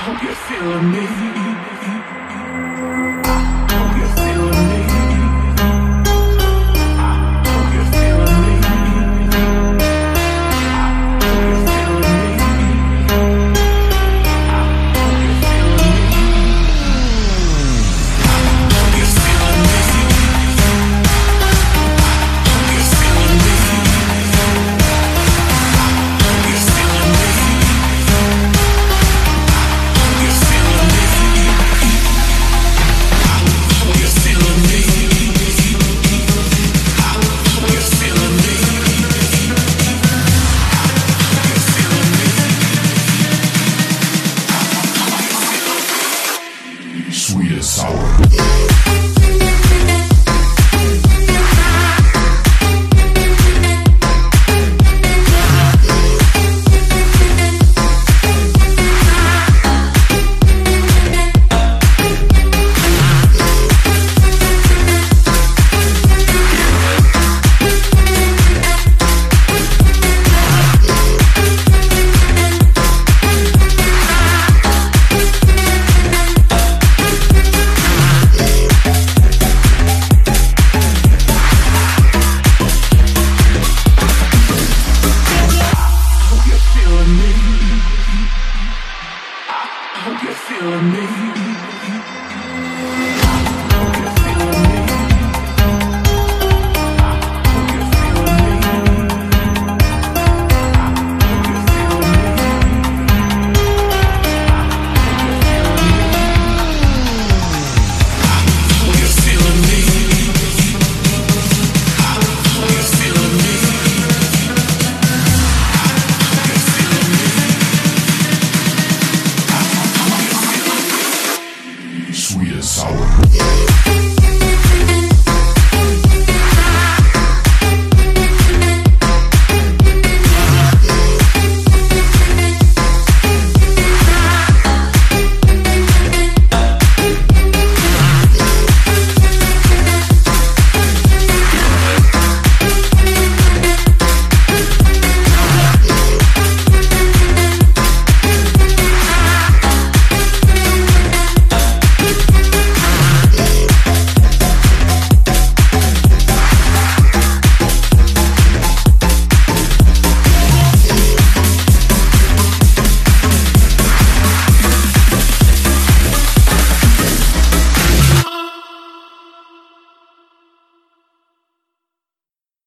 I hope you're feeling me. Sour. feeling me. sour.